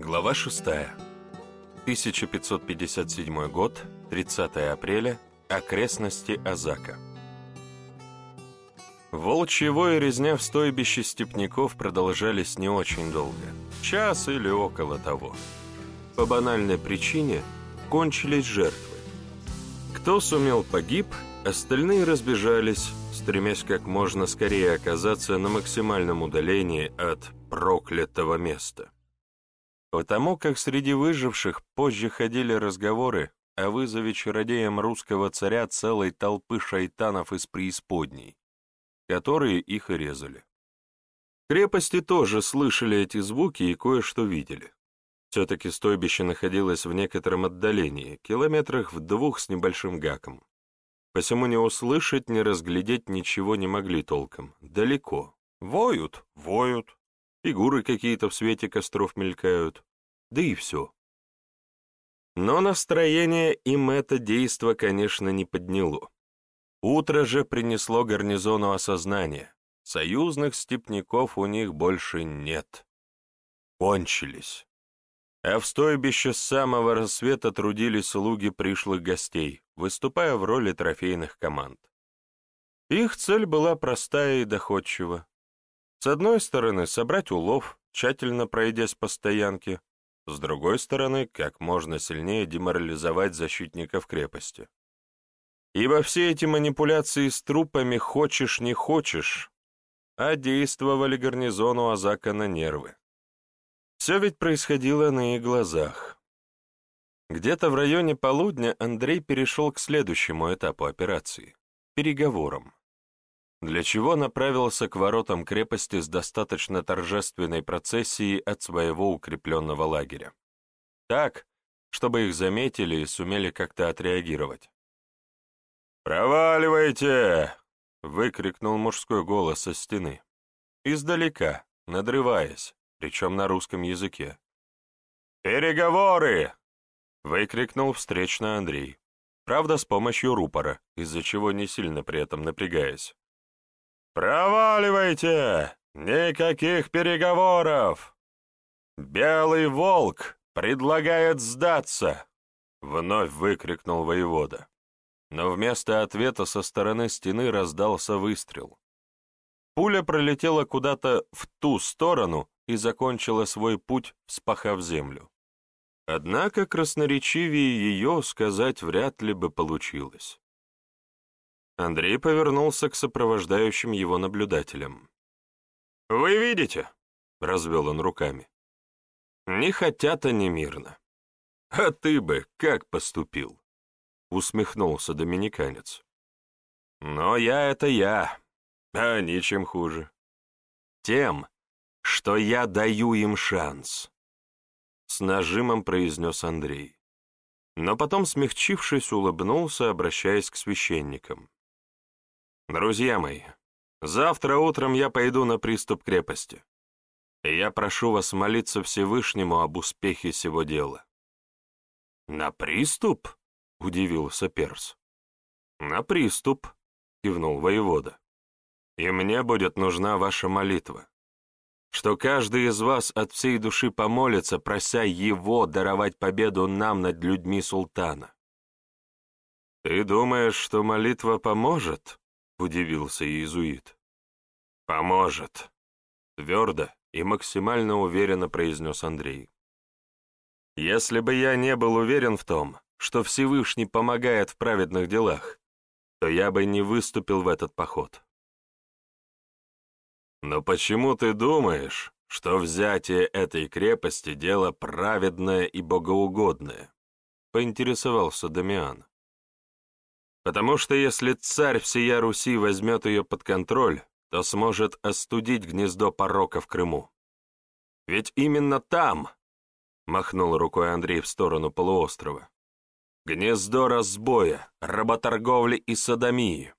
Глава 6. 1557 год, 30 апреля, окрестности Азака. Волчья вой и резня в стойбище степняков продолжались не очень долго, час или около того. По банальной причине кончились жертвы. Кто сумел погиб, остальные разбежались, стремясь как можно скорее оказаться на максимальном удалении от проклятого места. Потому как среди выживших позже ходили разговоры о вызове чародеям русского царя целой толпы шайтанов из преисподней, которые их и резали. Крепости тоже слышали эти звуки и кое-что видели. Все-таки стойбище находилось в некотором отдалении, километрах в двух с небольшим гаком. Посему не услышать, не разглядеть ничего не могли толком. Далеко. Воют, воют. Фигуры какие-то в свете костров мелькают. Да и все. Но настроение им это действо, конечно, не подняло. Утро же принесло гарнизону осознание. Союзных степняков у них больше нет. Кончились. А в стойбище с самого рассвета трудились слуги пришлых гостей, выступая в роли трофейных команд. Их цель была простая и доходчива. С одной стороны, собрать улов, тщательно пройдясь по стоянке, с другой стороны, как можно сильнее деморализовать защитников крепости. Ибо все эти манипуляции с трупами хочешь не хочешь, а действовали гарнизону Азака на нервы. Все ведь происходило на их глазах. Где-то в районе полудня Андрей перешел к следующему этапу операции — переговорам. Для чего направился к воротам крепости с достаточно торжественной процессией от своего укрепленного лагеря. Так, чтобы их заметили и сумели как-то отреагировать. «Проваливайте!» — выкрикнул мужской голос со стены. Издалека, надрываясь причем на русском языке. «Переговоры!» — выкрикнул встречно Андрей. Правда, с помощью рупора, из-за чего не сильно при этом напрягаясь. «Проваливайте! Никаких переговоров! Белый волк предлагает сдаться!» — вновь выкрикнул воевода. Но вместо ответа со стороны стены раздался выстрел. Пуля пролетела куда-то в ту сторону и закончила свой путь, вспахав землю. Однако красноречивее ее сказать вряд ли бы получилось. Андрей повернулся к сопровождающим его наблюдателям. «Вы видите?» — развел он руками. «Не хотят они мирно. А ты бы как поступил?» — усмехнулся доминиканец. «Но я — это я, а они чем хуже. Тем, что я даю им шанс», — с нажимом произнес Андрей. Но потом, смягчившись, улыбнулся, обращаясь к священникам. «Друзья мои, завтра утром я пойду на приступ крепости, и я прошу вас молиться Всевышнему об успехе сего дела». «На приступ?» — удивился Перс. «На приступ», — кивнул воевода. «И мне будет нужна ваша молитва что каждый из вас от всей души помолится, прося его даровать победу нам над людьми султана. «Ты думаешь, что молитва поможет?» — удивился иезуит. «Поможет», — твердо и максимально уверенно произнес Андрей. «Если бы я не был уверен в том, что Всевышний помогает в праведных делах, то я бы не выступил в этот поход. «Но почему ты думаешь, что взятие этой крепости — дело праведное и богоугодное?» — поинтересовался Дамиан. «Потому что если царь всея Руси возьмет ее под контроль, то сможет остудить гнездо порока в Крыму. Ведь именно там, — махнул рукой Андрей в сторону полуострова, — гнездо разбоя, работорговли и садомии.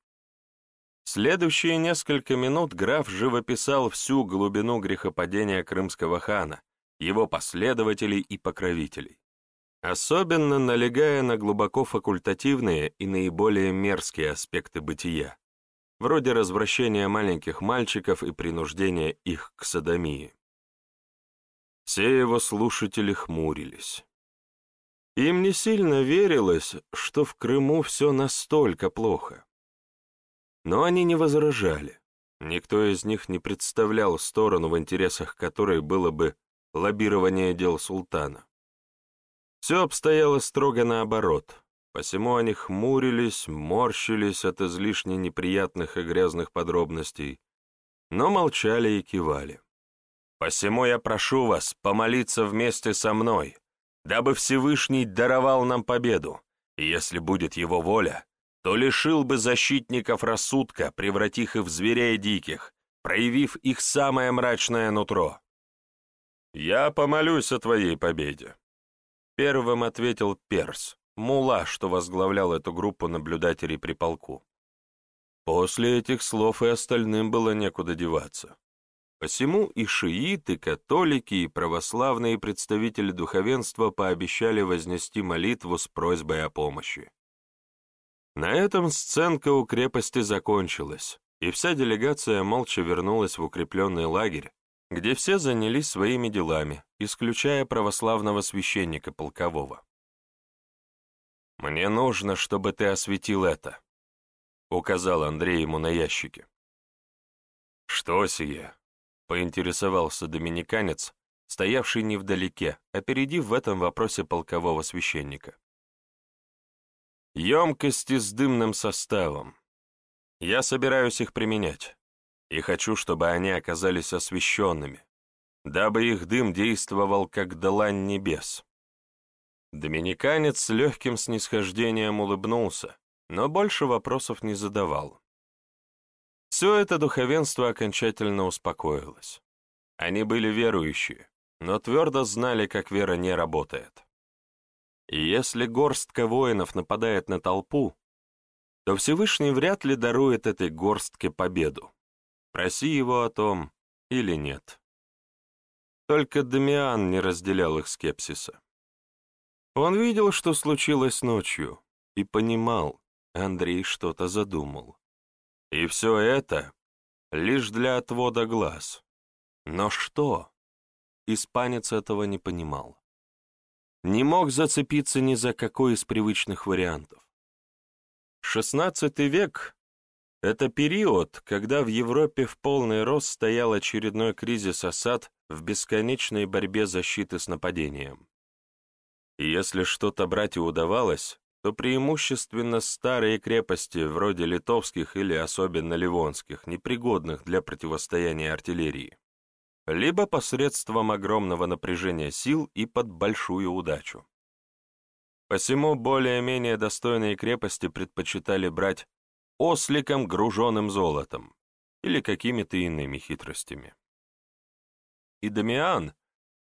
Следующие несколько минут граф живописал всю глубину грехопадения крымского хана, его последователей и покровителей, особенно налегая на глубоко факультативные и наиболее мерзкие аспекты бытия, вроде развращения маленьких мальчиков и принуждения их к садомии. Все его слушатели хмурились. Им не сильно верилось, что в Крыму все настолько плохо. Но они не возражали. Никто из них не представлял сторону, в интересах которой было бы лоббирование дел султана. Все обстояло строго наоборот, посему они хмурились, морщились от излишне неприятных и грязных подробностей, но молчали и кивали. «Посему я прошу вас помолиться вместе со мной, дабы Всевышний даровал нам победу, и если будет его воля, то лишил бы защитников рассудка, превратив их в зверей диких, проявив их самое мрачное нутро. «Я помолюсь о твоей победе», Первым ответил Перс, мула, что возглавлял эту группу наблюдателей при полку. После этих слов и остальным было некуда деваться. Посему и шииты, католики, и православные представители духовенства пообещали вознести молитву с просьбой о помощи. На этом сценка у крепости закончилась, и вся делегация молча вернулась в укрепленный лагерь, где все занялись своими делами, исключая православного священника полкового. «Мне нужно, чтобы ты осветил это», — указал Андрей ему на ящике. «Что сие?» — поинтересовался доминиканец, стоявший невдалеке, опередив в этом вопросе полкового священника. «Емкости с дымным составом. Я собираюсь их применять и хочу, чтобы они оказались освященными, дабы их дым действовал как длань небес. Доминиканец с легким снисхождением улыбнулся, но больше вопросов не задавал. Все это духовенство окончательно успокоилось. Они были верующие, но твердо знали, как вера не работает. И если горстка воинов нападает на толпу, то Всевышний вряд ли дарует этой горстке победу проси его о том или нет. Только Дамиан не разделял их скепсиса. Он видел, что случилось ночью, и понимал, Андрей что-то задумал. И все это лишь для отвода глаз. Но что? Испанец этого не понимал. Не мог зацепиться ни за какой из привычных вариантов. Шестнадцатый век это период, когда в Европе в полный рост стоял очередной кризис осад в бесконечной борьбе защиты с нападением. И если что-то брать и удавалось, то преимущественно старые крепости, вроде литовских или особенно ливонских, непригодных для противостояния артиллерии, либо посредством огромного напряжения сил и под большую удачу. Посему более-менее достойные крепости предпочитали брать осликом, груженным золотом, или какими-то иными хитростями. И Дамиан,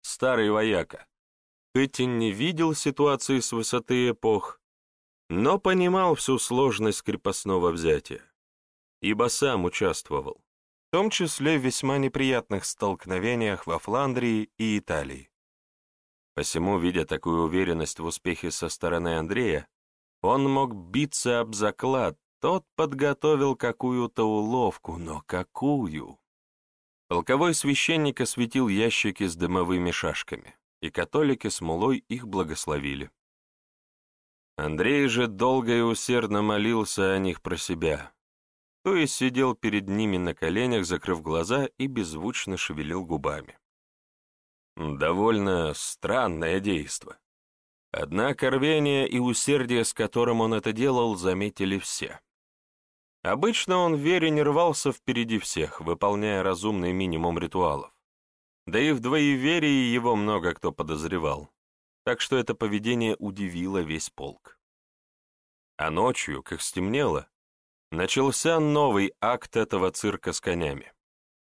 старый вояка, хоть и не видел ситуации с высоты эпох, но понимал всю сложность крепостного взятия, ибо сам участвовал, в том числе в весьма неприятных столкновениях во Фландрии и Италии. Посему, видя такую уверенность в успехе со стороны Андрея, он мог биться об заклад, тот подготовил какую-то уловку, но какую? Полковой священник осветил ящики с дымовыми шашками, и католики с мулой их благословили. Андрей же долго и усердно молился о них про себя, то есть сидел перед ними на коленях, закрыв глаза и беззвучно шевелил губами. Довольно странное действо. Однако рвение и усердие, с которым он это делал, заметили все. Обычно он в вере не рвался впереди всех, выполняя разумный минимум ритуалов. Да и в двоеверии его много кто подозревал, так что это поведение удивило весь полк. А ночью, как стемнело, начался новый акт этого цирка с конями.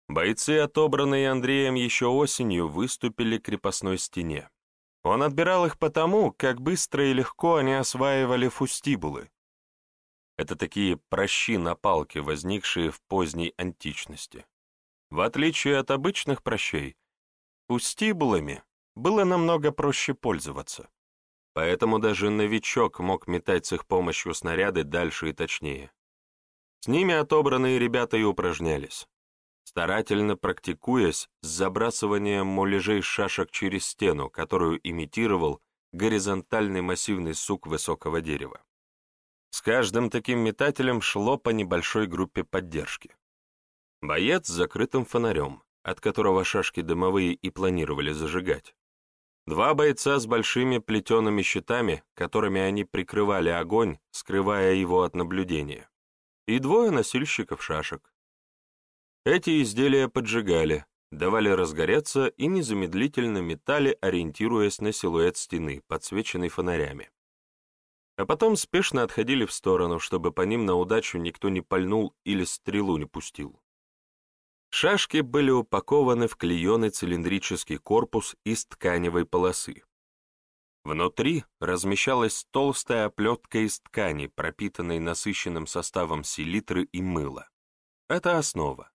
Бойцы, отобранные Андреем еще осенью, выступили к крепостной стене. Он отбирал их потому, как быстро и легко они осваивали фустибулы, это такие прощи на палке, возникшие в поздней античности. В отличие от обычных прощей, пустибулами было намного проще пользоваться. Поэтому даже новичок мог метать с их помощью снаряды дальше и точнее. С ними отобранные ребята и упражнялись. старательно практикуясь с забрасыванием муляжей шашек через стену, которую имитировал горизонтальный массивный сук высокого дерева. С каждым таким метателем шло по небольшой группе поддержки. Боец с закрытым фонарем, от которого шашки дымовые и планировали зажигать. Два бойца с большими плетеными щитами, которыми они прикрывали огонь, скрывая его от наблюдения. И двое носильщиков шашек. Эти изделия поджигали, давали разгореться и незамедлительно метали, ориентируясь на силуэт стены, подсвеченный фонарями. А потом спешно отходили в сторону, чтобы по ним на удачу никто не пальнул или стрелу не пустил. Шашки были упакованы в клееный цилиндрический корпус из тканевой полосы. Внутри размещалась толстая оплетка из ткани, пропитанной насыщенным составом селитры и мыла. Это основа.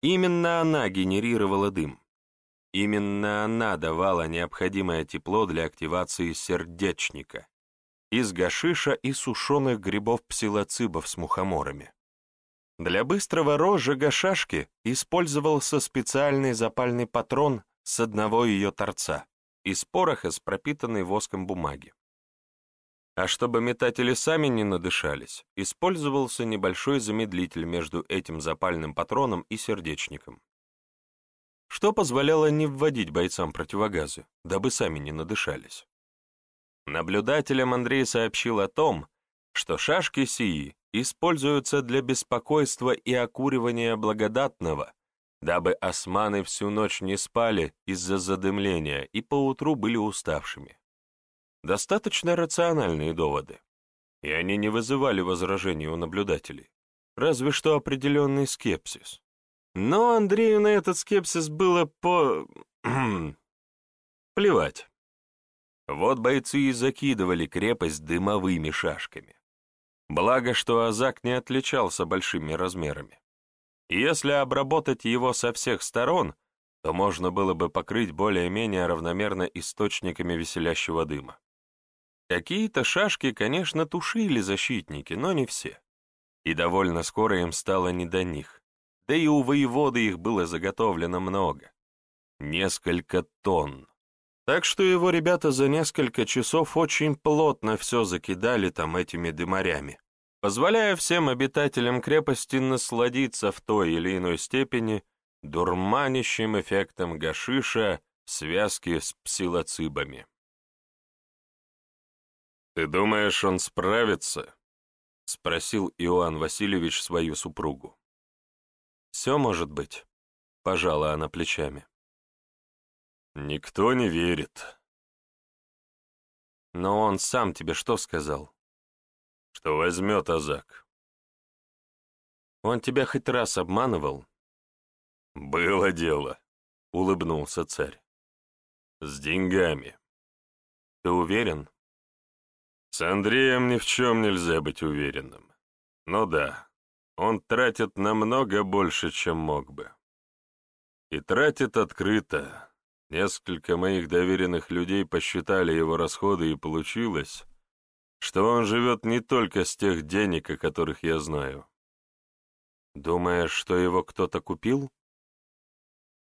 Именно она генерировала дым. Именно она давала необходимое тепло для активации сердечника из гашиша и сушеных грибов псилоцибов с мухоморами. Для быстрого розжига шашки использовался специальный запальный патрон с одного ее торца из пороха с пропитанной воском бумаги. А чтобы метатели сами не надышались, использовался небольшой замедлитель между этим запальным патроном и сердечником, что позволяло не вводить бойцам противогазы, дабы сами не надышались. Наблюдателям Андрей сообщил о том, что шашки сии используются для беспокойства и окуривания благодатного, дабы османы всю ночь не спали из-за задымления и поутру были уставшими. Достаточно рациональные доводы, и они не вызывали возражений у наблюдателей, разве что определенный скепсис. Но Андрею на этот скепсис было по... плевать. Вот бойцы и закидывали крепость дымовыми шашками. Благо, что Азак не отличался большими размерами. Если обработать его со всех сторон, то можно было бы покрыть более-менее равномерно источниками веселящего дыма. Какие-то шашки, конечно, тушили защитники, но не все. И довольно скоро им стало не до них. Да и у воеводы их было заготовлено много. Несколько тонн. Так что его ребята за несколько часов очень плотно все закидали там этими дымарями, позволяя всем обитателям крепости насладиться в той или иной степени дурманящим эффектом гашиша в связке с псилоцибами. «Ты думаешь, он справится?» — спросил Иоанн Васильевич свою супругу. «Все может быть», — пожала она плечами. «Никто не верит». «Но он сам тебе что сказал?» «Что возьмет Азак». «Он тебя хоть раз обманывал?» «Было дело», — улыбнулся царь. «С деньгами». «Ты уверен?» С Андреем ни в чем нельзя быть уверенным. Ну да, он тратит намного больше, чем мог бы. И тратит открыто. Несколько моих доверенных людей посчитали его расходы, и получилось, что он живет не только с тех денег, о которых я знаю. Думаешь, что его кто-то купил?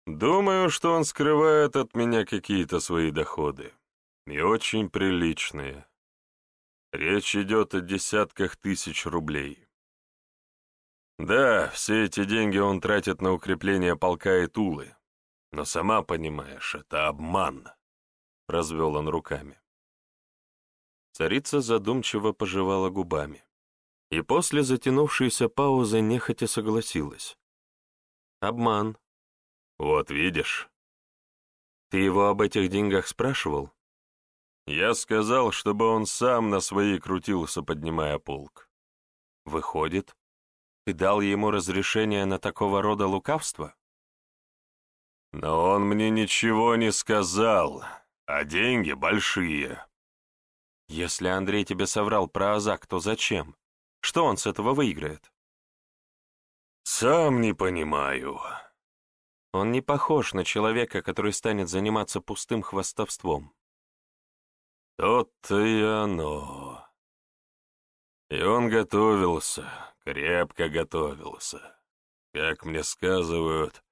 Думаю, что он скрывает от меня какие-то свои доходы. И очень приличные. Речь идет о десятках тысяч рублей. Да, все эти деньги он тратит на укрепление полка и Тулы. Но сама понимаешь, это обман. Развел он руками. Царица задумчиво пожевала губами. И после затянувшейся паузы нехотя согласилась. Обман. Вот видишь. Ты его об этих деньгах спрашивал? Я сказал, чтобы он сам на своей крутился, поднимая полк. Выходит, ты дал ему разрешение на такого рода лукавство? Но он мне ничего не сказал, а деньги большие. Если Андрей тебе соврал про Азак, то зачем? Что он с этого выиграет? Сам не понимаю. Он не похож на человека, который станет заниматься пустым хвастовством. То-то и оно. И он готовился, крепко готовился. Как мне сказывают,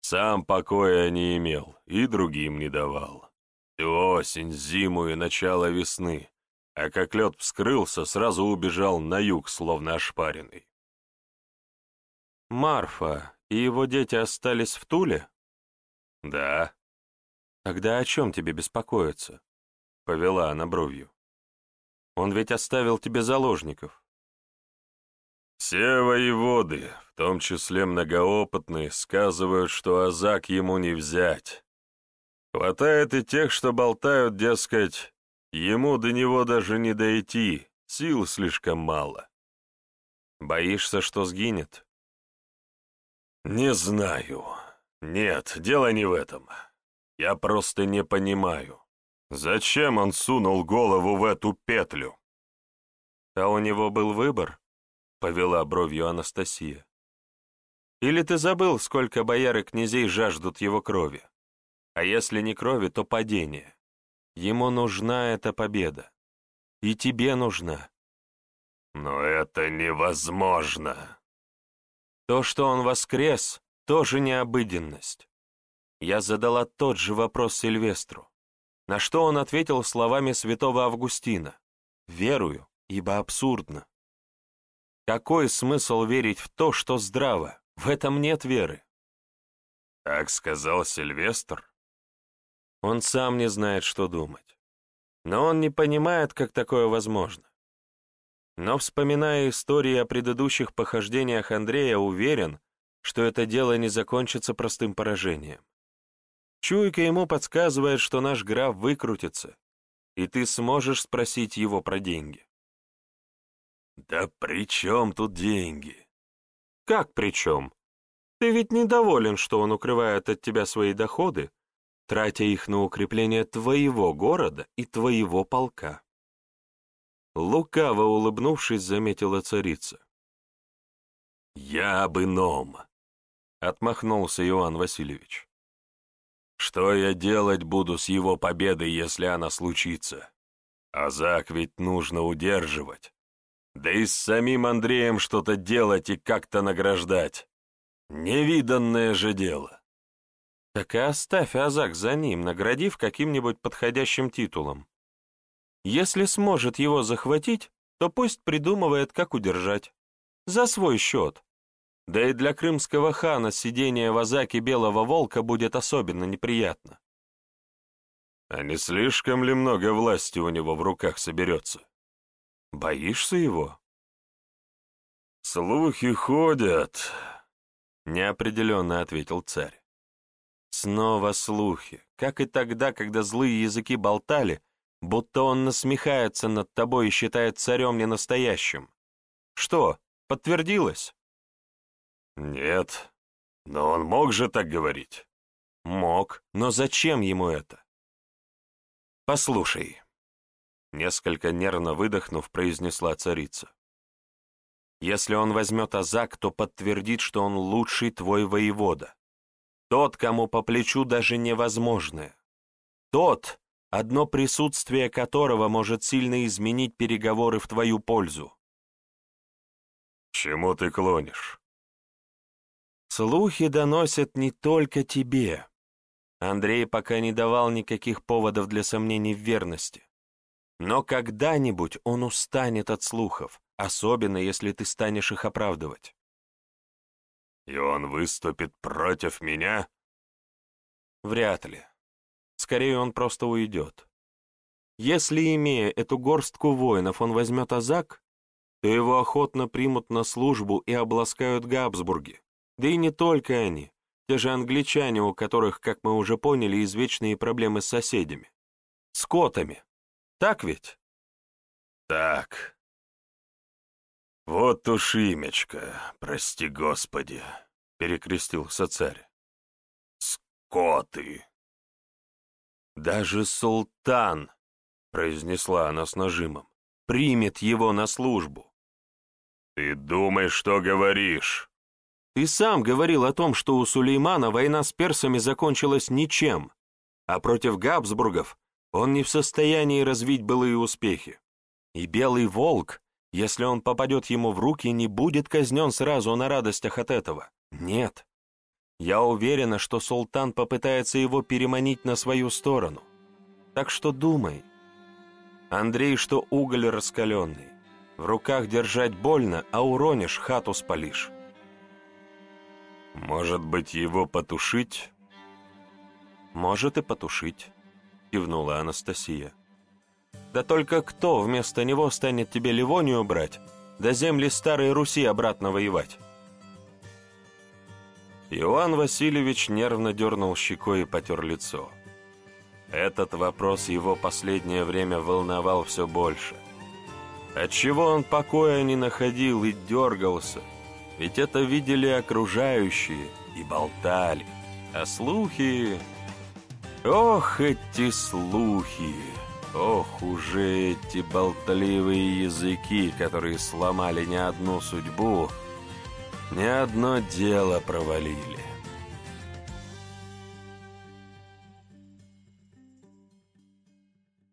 сам покоя не имел и другим не давал. Всю осень, зиму и начало весны, а как лед вскрылся, сразу убежал на юг, словно ошпаренный. Марфа и его дети остались в Туле? Да. Тогда о чем тебе беспокоиться? Повела она бровью. Он ведь оставил тебе заложников. Все воеводы, в том числе многоопытные, сказывают, что Азак ему не взять. Хватает и тех, что болтают, дескать, ему до него даже не дойти, сил слишком мало. Боишься, что сгинет? Не знаю. Нет, дело не в этом. Я просто не понимаю. Зачем он сунул голову в эту петлю? А у него был выбор? Повела бровью Анастасия. Или ты забыл, сколько бояр и князей жаждут его крови? А если не крови, то падения. Ему нужна эта победа. И тебе нужна. Но это невозможно. То, что он воскрес, тоже не обыденность. Я задала тот же вопрос Сильвестру, на что он ответил словами святого Августина. «Верую, ибо абсурдно». Какой смысл верить в то, что здраво? В этом нет веры. Так сказал Сильвестр. Он сам не знает, что думать. Но он не понимает, как такое возможно. Но, вспоминая истории о предыдущих похождениях Андрея, уверен, что это дело не закончится простым поражением. Чуйка ему подсказывает, что наш граф выкрутится, и ты сможешь спросить его про деньги. «Да при чем тут деньги?» «Как при чем? Ты ведь недоволен, что он укрывает от тебя свои доходы, тратя их на укрепление твоего города и твоего полка». Лукаво улыбнувшись, заметила царица. «Я об ином», — отмахнулся Иоанн Васильевич. Что я делать буду с его победой, если она случится? Азак ведь нужно удерживать. Да и с самим Андреем что-то делать и как-то награждать. Невиданное же дело. Так и оставь Азак за ним, наградив каким-нибудь подходящим титулом. Если сможет его захватить, то пусть придумывает, как удержать. За свой счет. Да и для крымского хана сидение в Азаке Белого Волка будет особенно неприятно. А не слишком ли много власти у него в руках соберется? Боишься его? Слухи ходят, — неопределенно ответил царь. Снова слухи, как и тогда, когда злые языки болтали, будто он насмехается над тобой и считает царем ненастоящим. Что, подтвердилось? Нет, но он мог же так говорить. Мог, но зачем ему это? Послушай, несколько нервно выдохнув, произнесла царица. Если он возьмет Азак, то подтвердит, что он лучший твой воевода. Тот, кому по плечу даже невозможное. Тот, одно присутствие которого может сильно изменить переговоры в твою пользу. «Чему ты клонишь?» Слухи доносят не только тебе. Андрей пока не давал никаких поводов для сомнений в верности. Но когда-нибудь он устанет от слухов, особенно если ты станешь их оправдывать. И он выступит против меня? Вряд ли. Скорее, он просто уйдет. Если, имея эту горстку воинов, он возьмет Азак, то его охотно примут на службу и обласкают Габсбурги. Да и не только они, те же англичане, у которых, как мы уже поняли, извечные проблемы с соседями. С котами. Так ведь? Так. Вот уж имечко, прости господи, перекрестился царь. Скоты. Даже султан, произнесла она с нажимом, примет его на службу. Ты думай, что говоришь. Ты сам говорил о том, что у Сулеймана война с персами закончилась ничем, а против Габсбургов он не в состоянии развить былые успехи. И Белый Волк, если он попадет ему в руки, не будет казнен сразу на радостях от этого, Нет. Я уверена, что султан попытается его переманить на свою сторону. Так что думай. Андрей, что уголь раскаленный. В руках держать больно, а уронишь, хату спалишь. Может быть, его потушить? Может и потушить, кивнула Анастасия. Да только кто вместо него станет тебе Ливонию брать, до земли Старой Руси обратно воевать? Иоанн Васильевич нервно дернул щекой и потер лицо. Этот вопрос его последнее время волновал все больше. Отчего он покоя не находил и дергался, ведь это видели окружающие и болтали, а слухи... Ох, эти слухи! Ох, уже эти болтливые языки, которые сломали не одну судьбу, ни одно дело провалили.